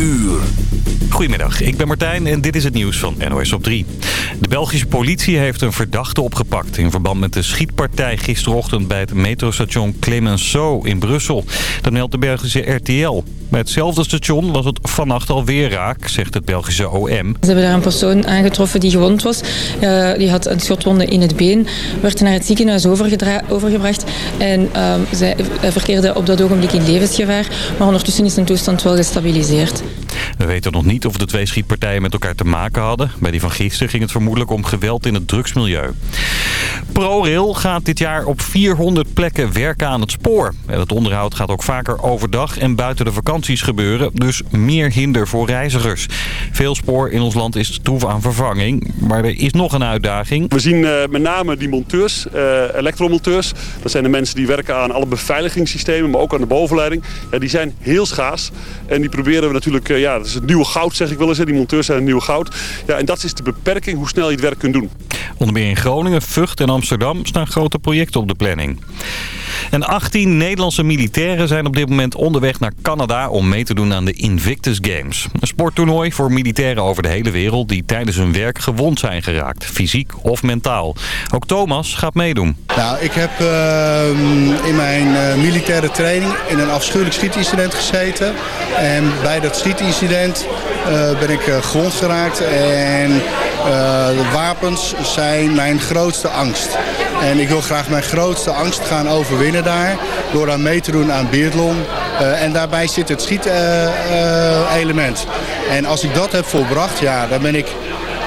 uur. Goedemiddag, ik ben Martijn en dit is het nieuws van NOS op 3. De Belgische politie heeft een verdachte opgepakt... in verband met de schietpartij gisterochtend bij het metrostation Clemenceau in Brussel. Dat meldt de Belgische RTL. Bij hetzelfde station was het vannacht alweer raak, zegt het Belgische OM. Ze hebben daar een persoon aangetroffen die gewond was. Uh, die had een schotwonde in het been. Werd naar het ziekenhuis overgebracht. En uh, zij verkeerde op dat ogenblik in levensgevaar. Maar ondertussen is zijn toestand wel gestabiliseerd. We weten nog niet of de twee schietpartijen met elkaar te maken hadden. Bij die van gisteren ging het vermoedelijk om geweld in het drugsmilieu. ProRail gaat dit jaar op 400 plekken werken aan het spoor. En het onderhoud gaat ook vaker overdag en buiten de vakanties gebeuren. Dus meer hinder voor reizigers. Veel spoor in ons land is troef aan vervanging. Maar er is nog een uitdaging. We zien uh, met name die monteurs, uh, elektromonteurs. Dat zijn de mensen die werken aan alle beveiligingssystemen, maar ook aan de bovenleiding. Ja, die zijn heel schaars. En die proberen we natuurlijk... Ja, dat is het nieuwe goud, zeg ik wel eens. Die monteurs zijn het nieuwe goud. Ja, en dat is de beperking hoe snel je het werk kunt doen. Onder meer in Groningen, Vught en Amsterdam staan grote projecten op de planning. En 18 Nederlandse militairen zijn op dit moment onderweg naar Canada om mee te doen aan de Invictus Games. Een sporttoernooi voor militairen over de hele wereld die tijdens hun werk gewond zijn geraakt, fysiek of mentaal. Ook Thomas gaat meedoen. Nou, ik heb uh, in mijn uh, militaire training in een afschuwelijk schietincident gezeten. En bij dat schietincident uh, ben ik gewond geraakt en de wapens zijn mijn grootste angst. En ik wil graag mijn grootste angst gaan overwinnen daar. Door aan mee te doen aan biathlon. Uh, en daarbij zit het schiet-element. Uh, en als ik dat heb volbracht, ja, dan ben ik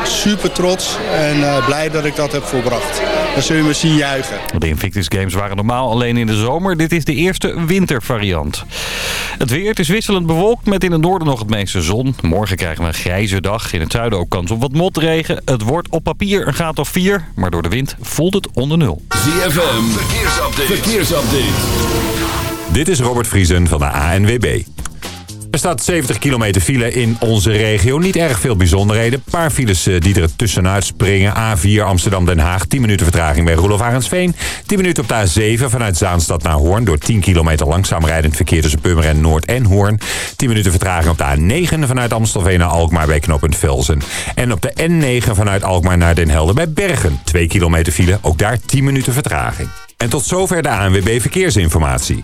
super trots en uh, blij dat ik dat heb volbracht. Dan zul je me zien juichen. De Invictus Games waren normaal alleen in de zomer. Dit is de eerste wintervariant. Het weer het is wisselend bewolkt met in het noorden nog het meeste zon. Morgen krijgen we een grijze dag. In het zuiden ook kans op wat motregen. Het wordt op papier een graad of 4, maar door de wind voelt het onder nul. ZFM, verkeersupdate. verkeersupdate. Dit is Robert Vriesen van de ANWB. Er staat 70 kilometer file in onze regio. Niet erg veel bijzonderheden. Een paar files eh, die er tussenuit springen. A4 Amsterdam-Den Haag. 10 minuten vertraging bij Roelof Arendsveen. 10 minuten op de A7 vanuit Zaanstad naar Hoorn. Door 10 kilometer langzaam rijdend verkeer tussen Purmerend Noord en Hoorn. 10 minuten vertraging op de A9 vanuit Amstelveen naar Alkmaar bij knooppunt Velzen. En op de N9 vanuit Alkmaar naar Den Helder bij Bergen. 2 kilometer file. Ook daar 10 minuten vertraging. En tot zover de ANWB Verkeersinformatie.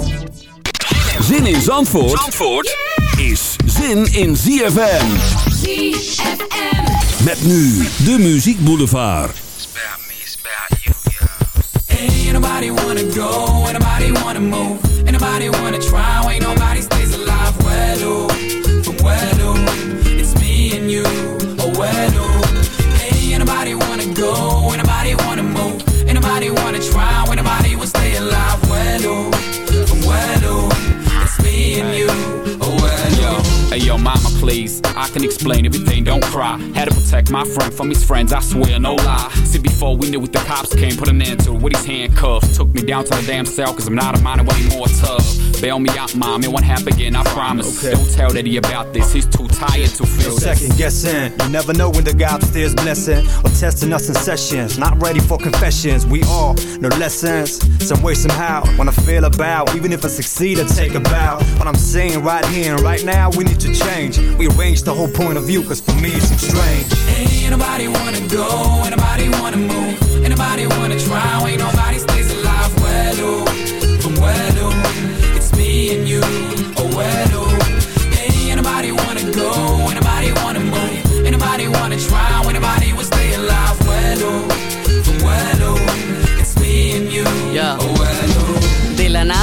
Zin in Zandvoort, Zandvoort is zin in ZFM. ZFM. Met nu de Muziek Boulevard. Ain't nobody wanna go, ain't nobody wanna move, ain't nobody wanna try, ain't nobody stays alive. Well, oh, from well, oh, it's me and you, oh well, oh. Ain't nobody wanna go, Hey yo, mama, please. I can explain everything, don't cry. Had to protect my friend from his friends, I swear, no lie. See, before we knew it, the cops came, put an end to it with his handcuffs. Took me down to the damn cell, cause I'm not a minor anymore tough. Bail me out, mom, it won't happen again, I promise. Okay. Don't tell Daddy about this, he's too tired to feel No this. second guessing. You never know when the guy upstairs blessing or testing us in sessions. Not ready for confessions. We all no lessons. Some way, somehow. When I feel about, even if I succeed, I take a bow. What I'm saying right here and right now, we need to change. We arrange the whole point of view, cause for me it seems strange. Ain't nobody wanna go, ain't nobody wanna move, ain't nobody wanna try, ain't nobody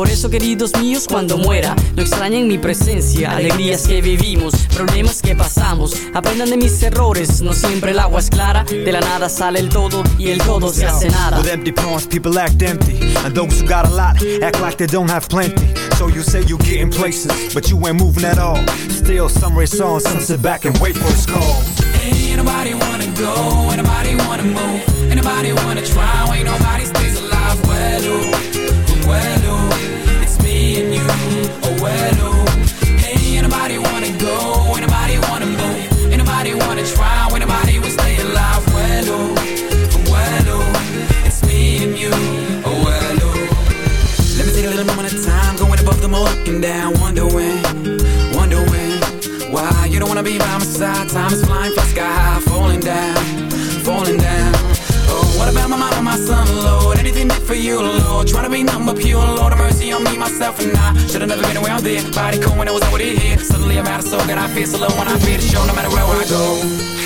Por eso, queridos míos, cuando muera, no extrañen mi presencia, alegrías que vivimos, problemas que pasamos, aprendan de mis errores, no siempre el agua es clara, de la nada sale el todo y el todo se hace nada. With empty palms, people act empty. And those who got a lot act like they don't have plenty. So you say you getting places, but you ain't moving at all. Still, some race on, some sit back and wait for its call. Ain't nobody wanna go, ain't nobody wanna move, ain't nobody wanna try, ain't nobody take a little moment of time, going above them all, looking down, wondering, wondering why you don't wanna be by my side. Time is flying, fly sky high, falling down, falling down. Oh, what about my mama, my son, Lord? Anything did for you, Lord? Trying to be numb but pure, Lord, have mercy on me, myself, and I. Should've never been around there. Body cool when I was over here. Suddenly I'm out of soul, and I feel so low when I feel the show, no matter where I go.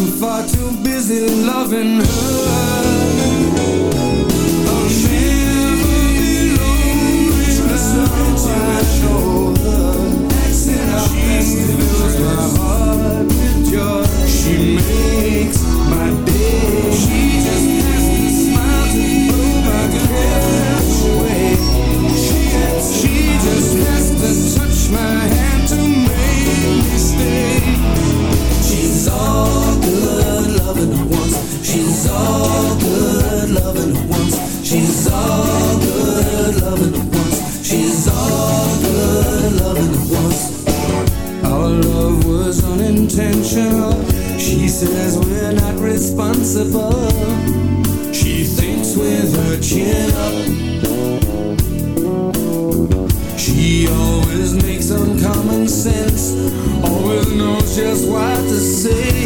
I'm far too busy loving her. I'll never be lonely without my shoulder. She fills my heart with joy. Says we're not responsible. She thinks with her chin up. She always makes uncommon sense. Always knows just what to say.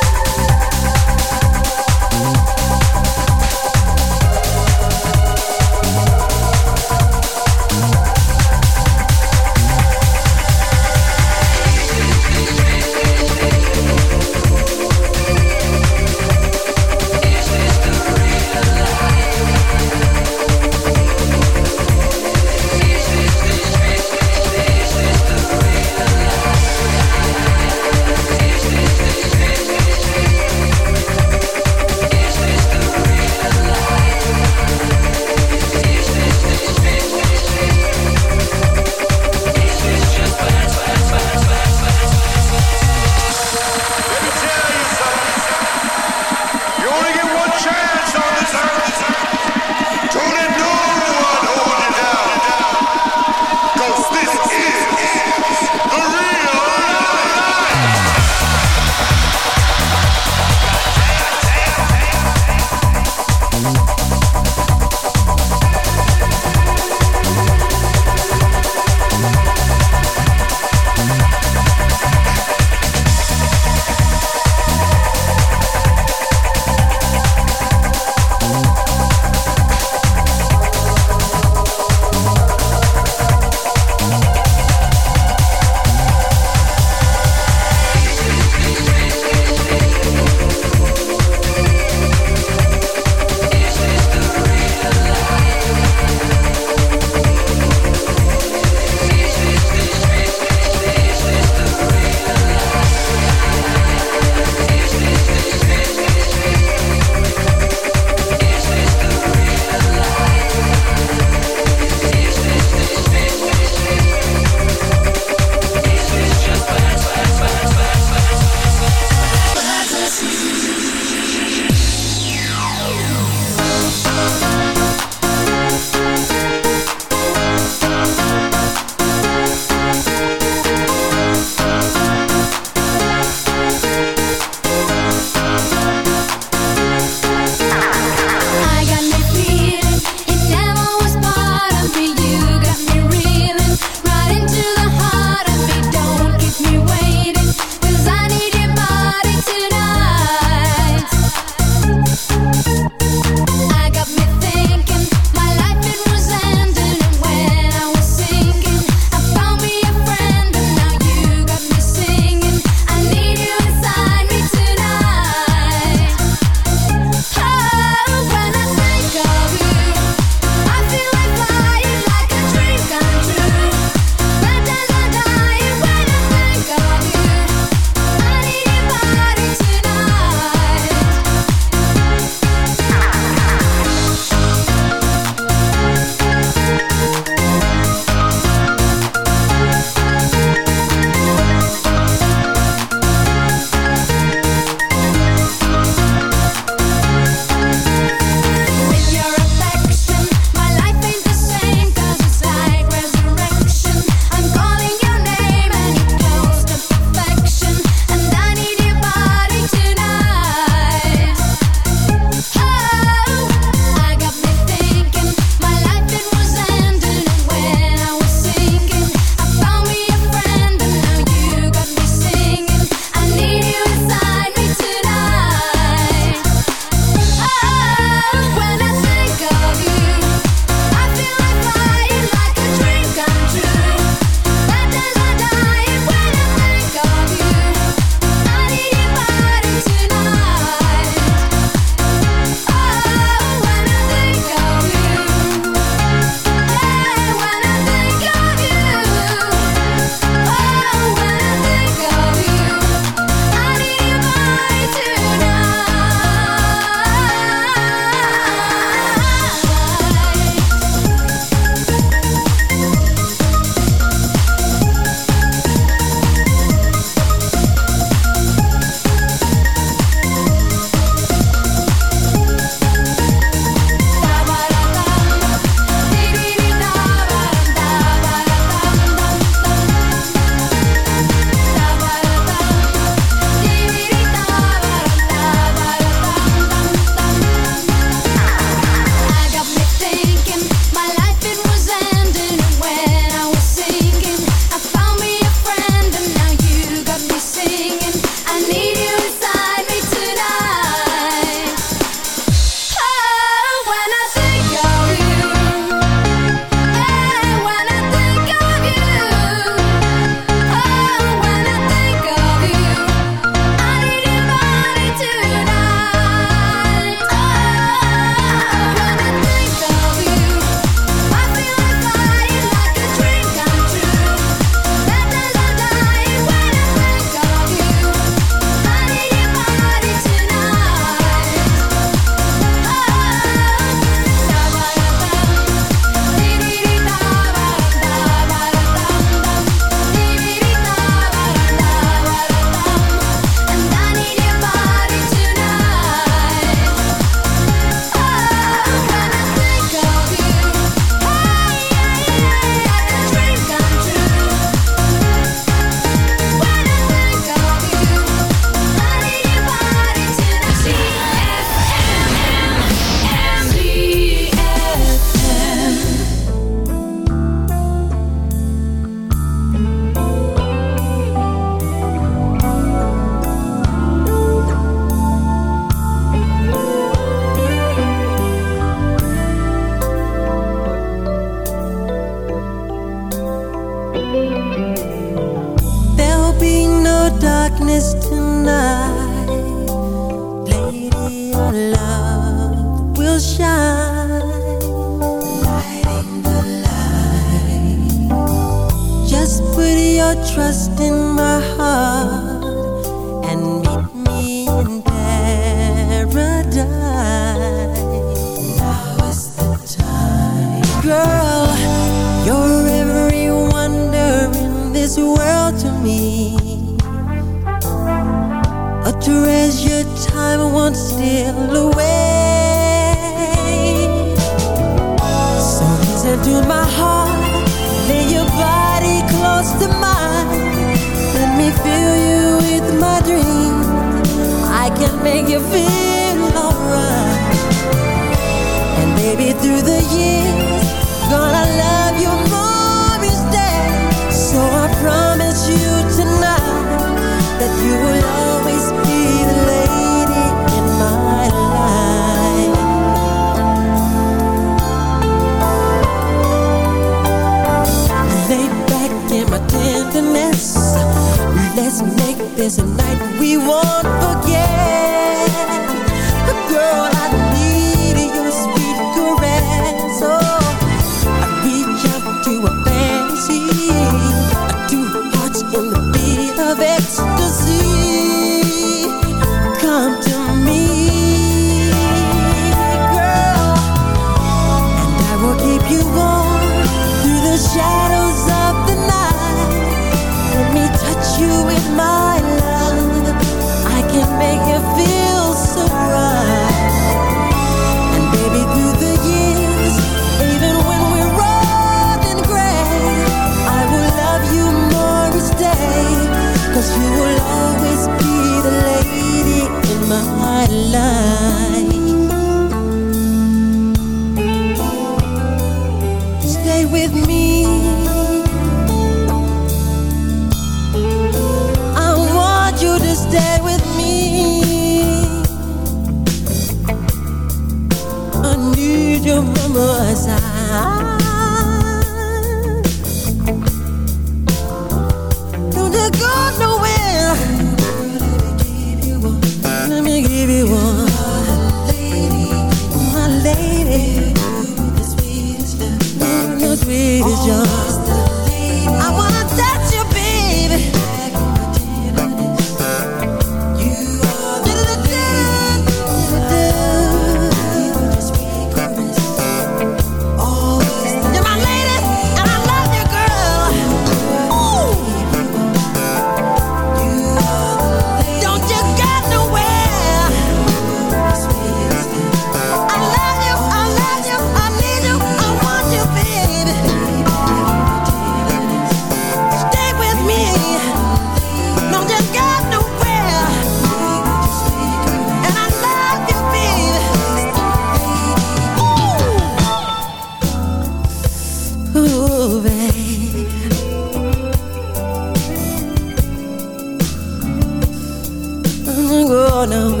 corner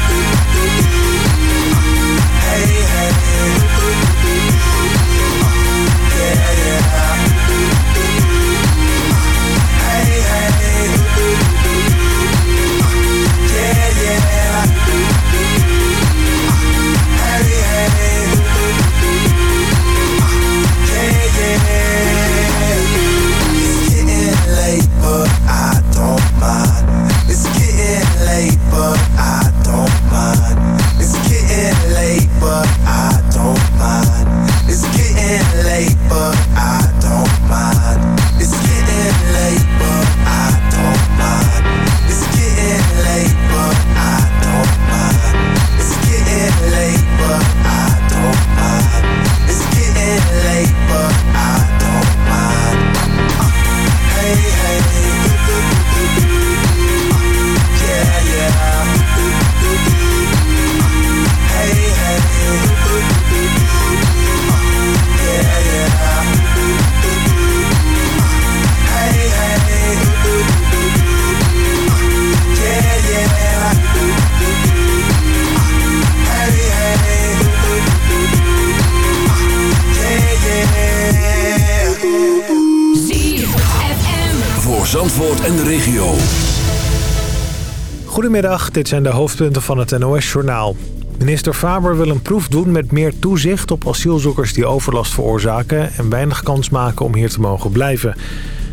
Dit zijn de hoofdpunten van het NOS-journaal. Minister Faber wil een proef doen met meer toezicht op asielzoekers die overlast veroorzaken... en weinig kans maken om hier te mogen blijven.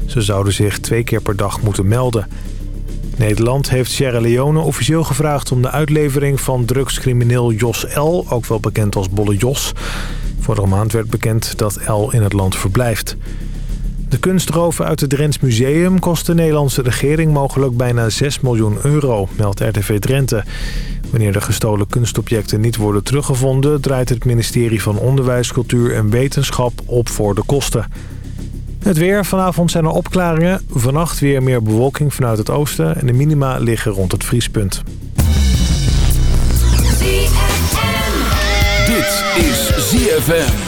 Ze zouden zich twee keer per dag moeten melden. Nederland heeft Sierra Leone officieel gevraagd om de uitlevering van drugscrimineel Jos L., ook wel bekend als Bolle Jos. Vorige maand werd bekend dat L in het land verblijft. De kunstroven uit het Drents Museum kost de Nederlandse regering mogelijk bijna 6 miljoen euro, meldt RTV Drenthe. Wanneer de gestolen kunstobjecten niet worden teruggevonden... draait het ministerie van Onderwijs, Cultuur en Wetenschap op voor de kosten. Het weer. Vanavond zijn er opklaringen. Vannacht weer meer bewolking vanuit het oosten. En de minima liggen rond het vriespunt. Dit is ZFM.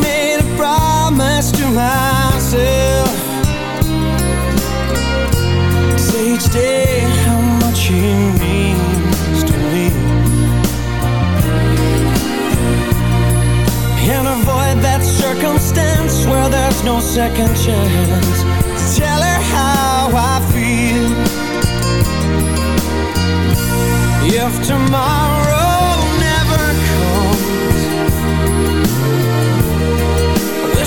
made a promise to myself. Say each day how much means to me. And avoid that circumstance where there's no second chance Tell her how I feel. If tomorrow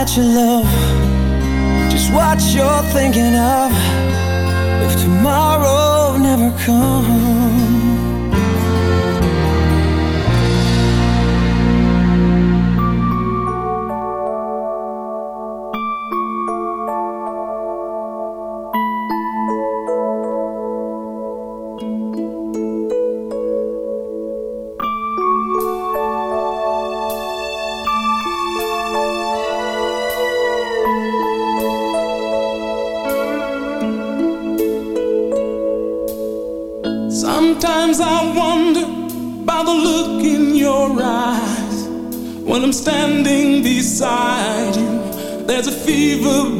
that you love. Just what you're thinking of. If tomorrow never comes.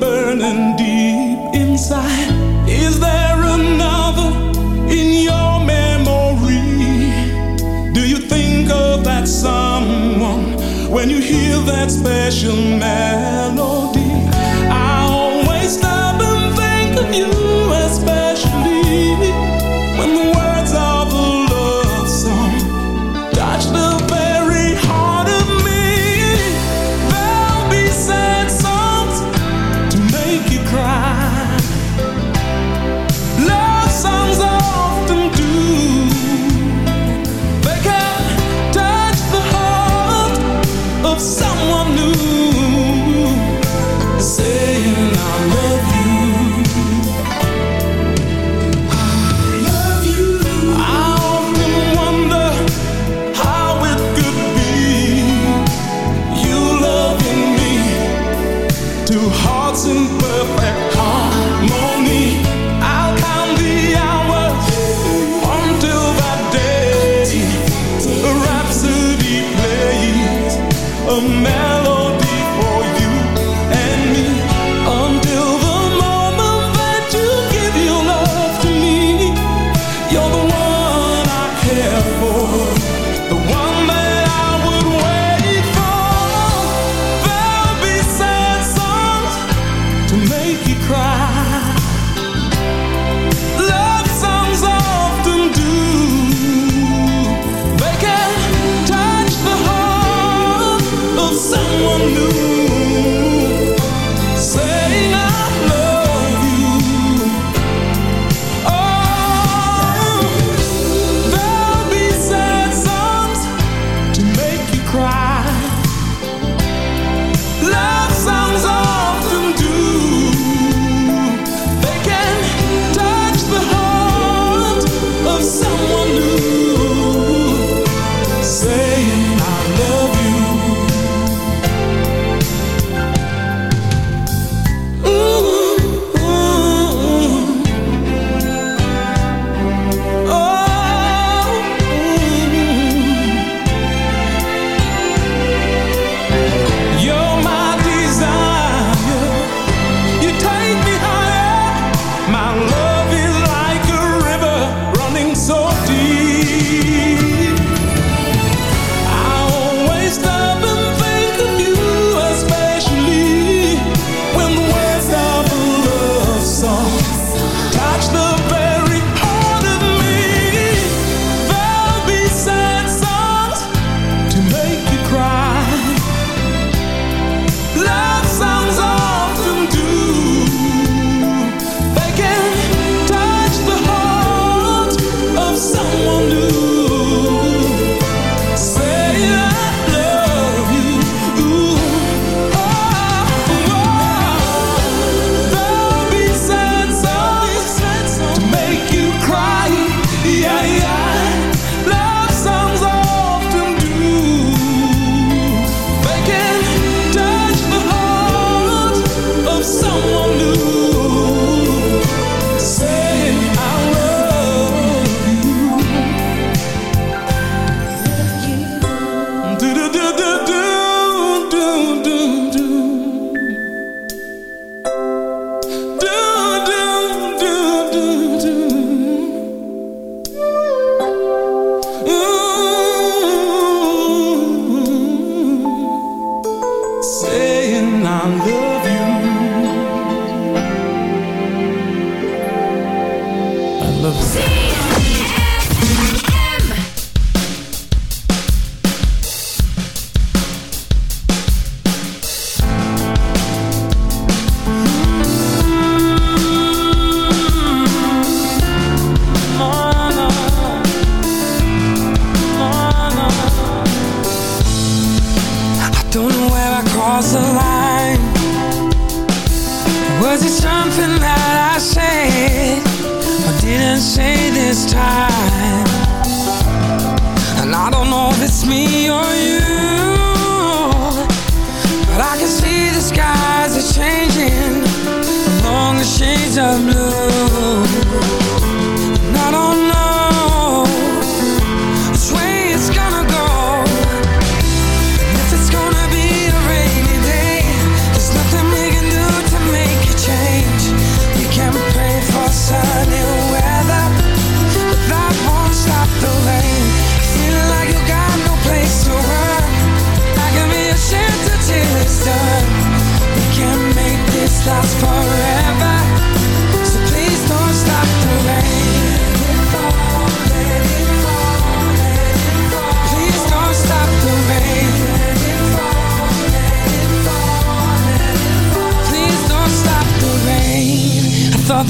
burning. no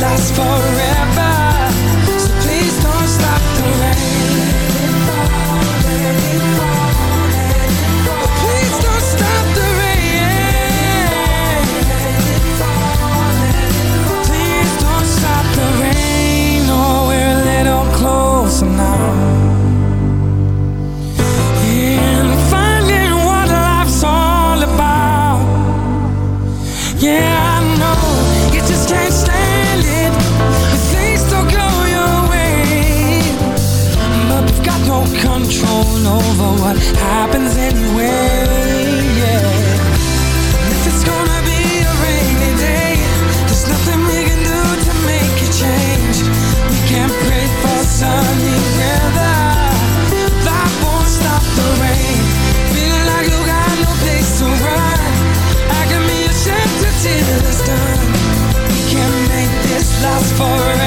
last forever. over what happens anyway. Yeah. If it's gonna be a rainy day, there's nothing we can do to make it change. We can't pray for sunny weather. That won't stop the rain. Feeling like you got no place to run. I can be a shelter till it's done. We can't make this last forever.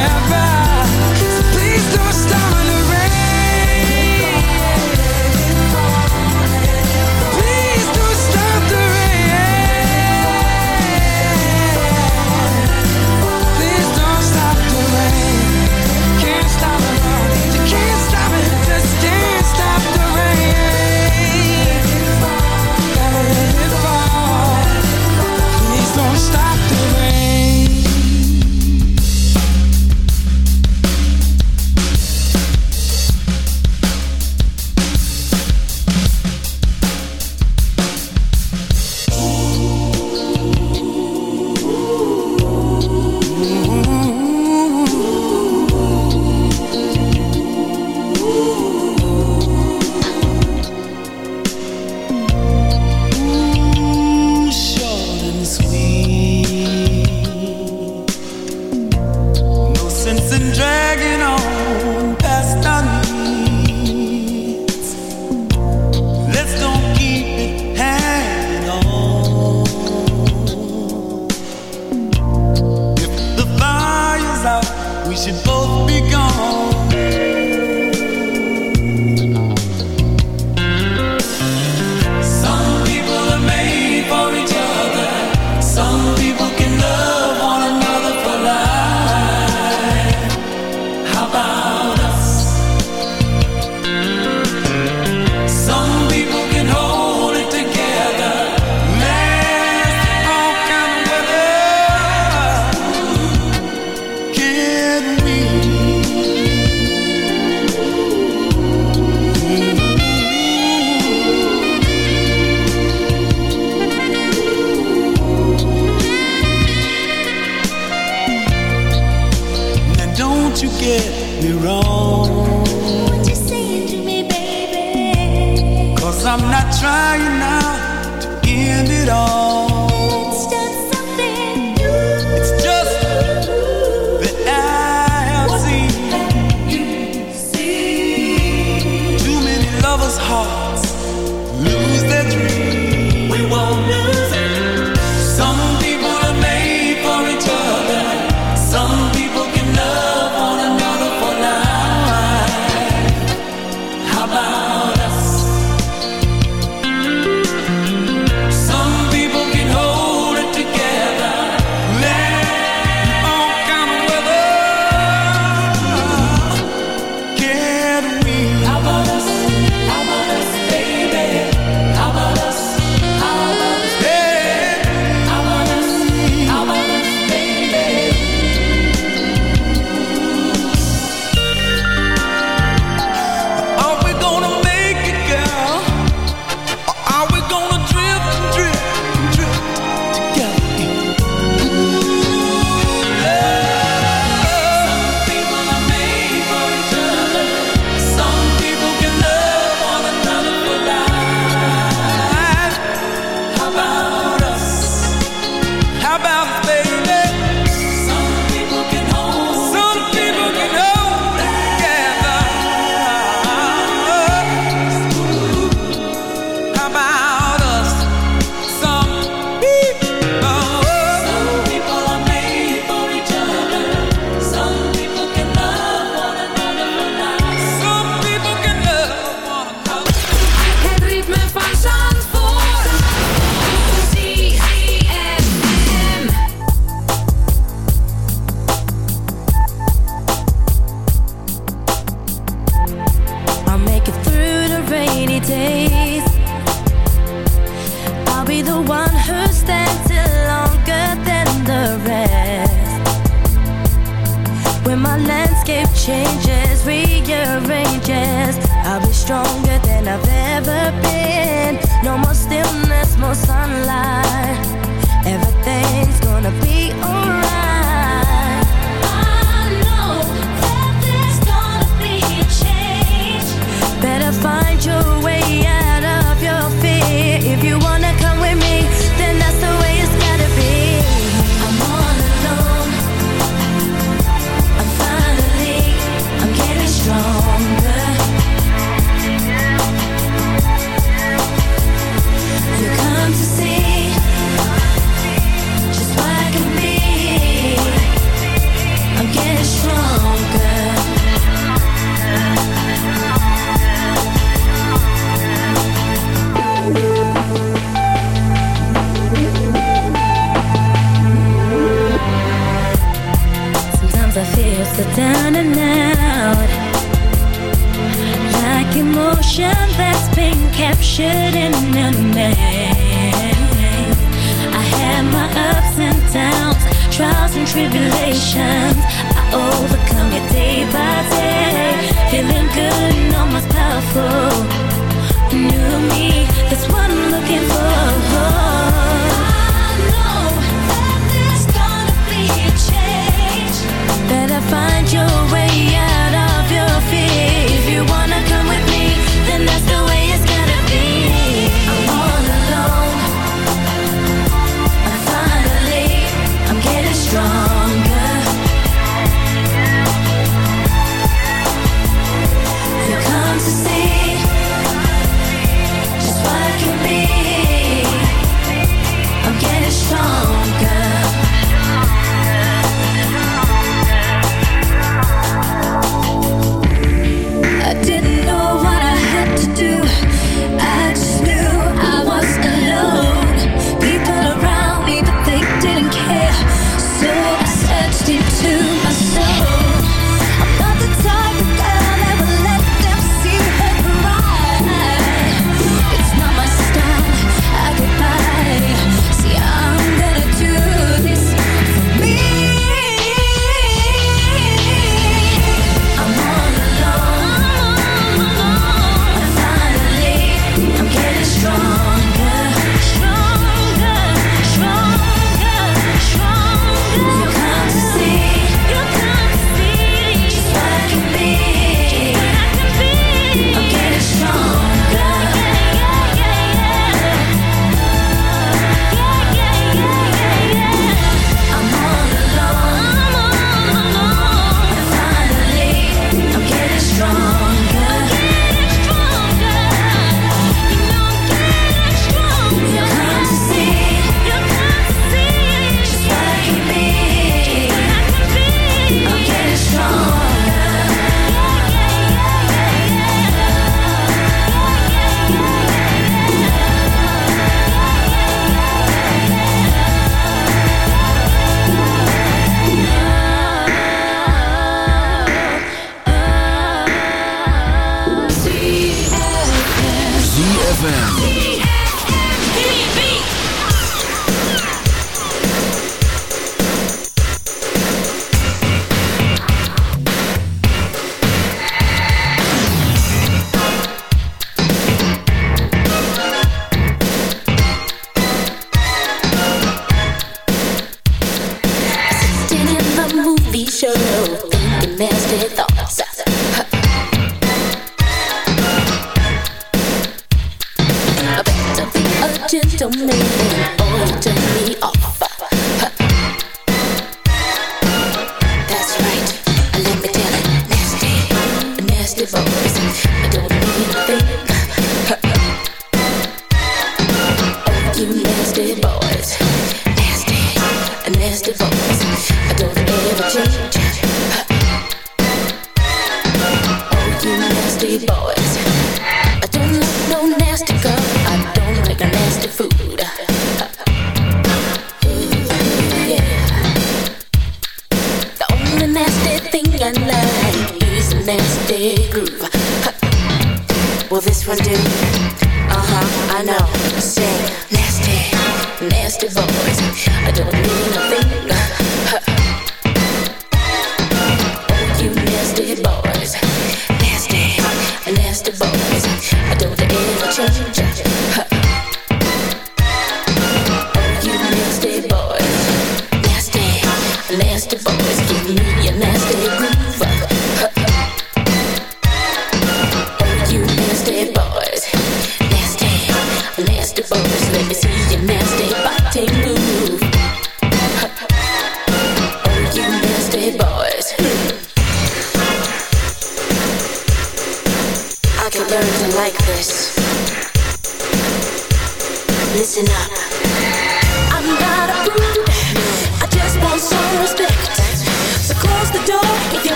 should both be gone.